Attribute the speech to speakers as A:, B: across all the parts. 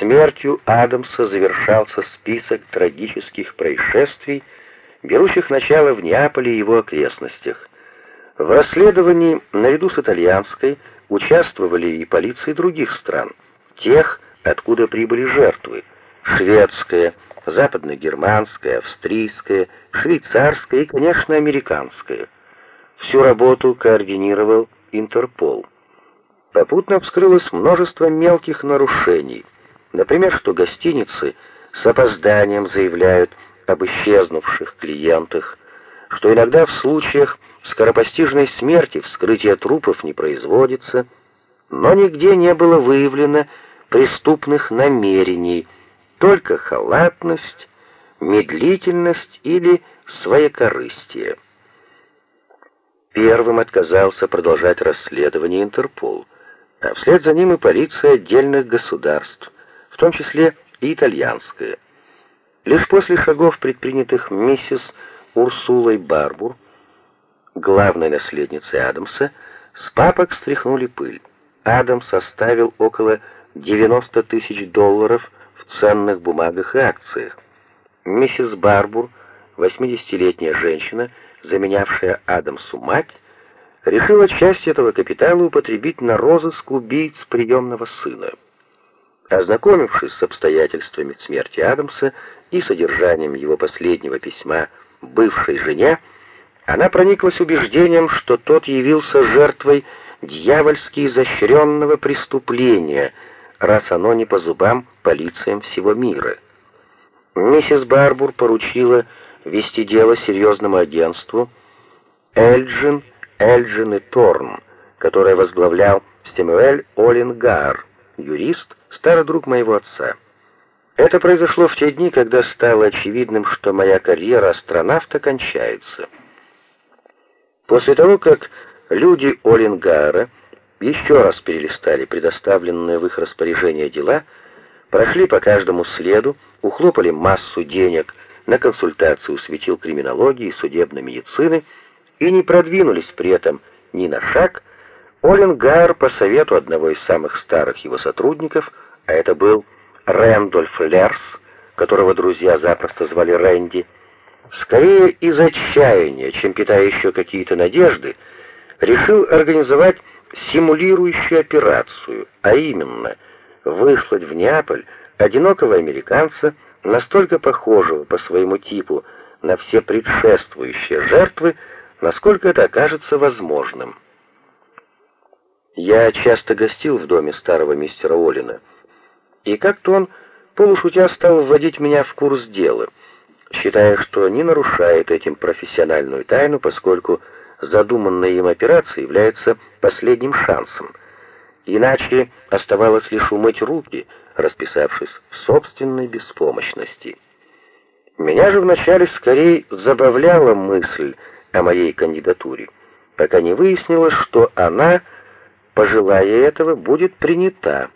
A: Смертью Адамса завершался список трагических происшествий, берущих начало в Неаполе и его окрестностях. В расследовании наряду с итальянской участвовали и полиции других стран, тех, откуда прибыли жертвы: шведская, западногерманская, австрийская, швейцарская и, конечно, американская. Всю работу координировал Интерпол. Попутно вскрылось множество мелких нарушений. Например, что гостиницы с опозданием заявляют об исчезнувших клиентах, что иногда в случаях скоропостижной смерти вскрытие трупов не производится, но нигде не было выявлено преступных намерений, только халатность, медлительность или своекорыстие. Первым отказался продолжать расследование Интерпол, а вслед за ним и полиция отдельных государств, в том числе и итальянская. Лишь после шагов, предпринятых миссис Урсулой Барбур, главной наследницей Адамса, с папок стряхнули пыль. Адамс оставил около 90 тысяч долларов в ценных бумагах и акциях. Миссис Барбур, 80-летняя женщина, заменявшая Адамсу мать, решила часть этого капитала употребить на розыск убийц приемного сына. Ознакомившись с обстоятельствами смерти Адамса и содержанием его последнего письма бывшей жене, она прониклась убеждением, что тот явился жертвой дьявольски изощренного преступления, раз оно не по зубам полициям всего мира. Миссис Барбур поручила вести дело серьезному агентству Эльджин, Эльджин и Торн, которое возглавлял Стемуэль Олингар, юрист, старый друг моего отца. Это произошло в те дни, когда стало очевидным, что моя карьера астронавта кончается. После того, как люди Олингара еще раз перелистали предоставленные в их распоряжение дела, прошли по каждому следу, ухлопали массу денег на консультацию светил криминологии и судебной медицины и не продвинулись при этом ни на шаг, Олингар по совету одного из самых старых его сотрудников, а это был Рэндольф Лерс, которого друзья запросто звали Рэнди, скорее из отчаяния, чем питая еще какие-то надежды, решил организовать симулирующую операцию, а именно выслать в Неаполь одинокого американца, настолько похожего по своему типу на все предшествующие жертвы, насколько это окажется возможным. Я часто гостил в доме старого мистера Олина, и как-то он полушутя стал вводить меня в курс дела — считая, что не нарушает этим профессиональную тайну, поскольку задуманная им операция является последним шансом. Иначе оставалось лишь умыть руки, расписавшись в собственной беспомощности. Меня же вначале скорее забавляла мысль о моей кандидатуре, пока не выяснилось, что она, пожелая этого, будет принята.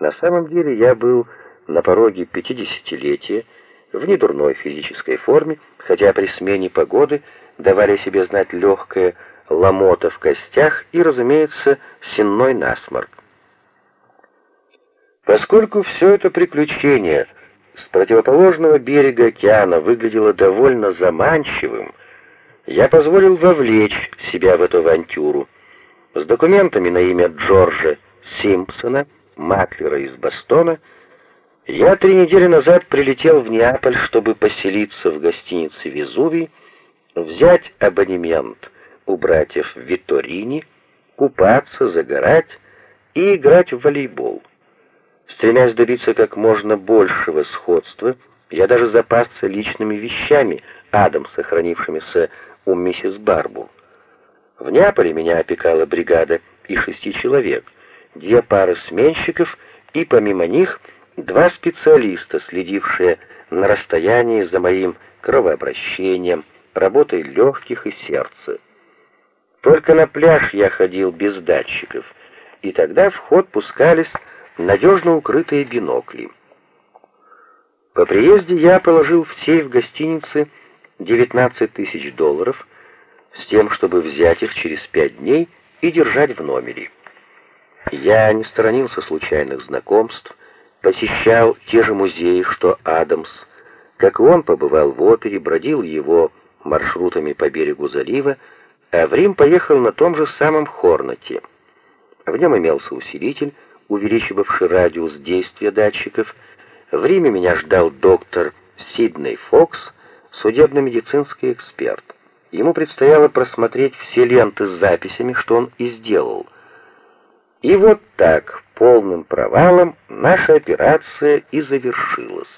A: На самом деле я был на пороге пятидесятилетия, в недурной физической форме, хотя при смене погоды давали себе знать легкое ломота в костях и, разумеется, сенной насморк. Поскольку все это приключение с противоположного берега океана выглядело довольно заманчивым, я позволил вовлечь себя в эту авантюру. С документами на имя Джорджа Симпсона, маклера из Бостона, я три недели назад прилетел в Неаполь, чтобы поселиться в гостинице Везувий, взять абонемент у братьев Виторини, купаться, загорать и играть в волейбол. Стремясь добиться как можно большего сходства, я даже запасся личными вещами, Адам, сохранившимися у миссис Барбу. В Неаполе меня опекала бригада из шести человек, две пары сменщиков и помимо них Два специалиста, следившие на расстоянии за моим кровообращением, работой легких и сердца. Только на пляж я ходил без датчиков, и тогда в ход пускались надежно укрытые бинокли. По приезде я положил в сейф гостиницы 19 тысяч долларов с тем, чтобы взять их через пять дней и держать в номере. Я не сторонился случайных знакомств, посещал те же музеи, что Адамс. Как и он побывал в опере, бродил его маршрутами по берегу залива, а в Рим поехал на том же самом Хорнете. В нем имелся усилитель, увеличивавший радиус действия датчиков. В Риме меня ждал доктор Сидней Фокс, судебно-медицинский эксперт. Ему предстояло просмотреть все ленты с записями, что он и сделал. И вот так, полным провалом, наша операция и завершилась.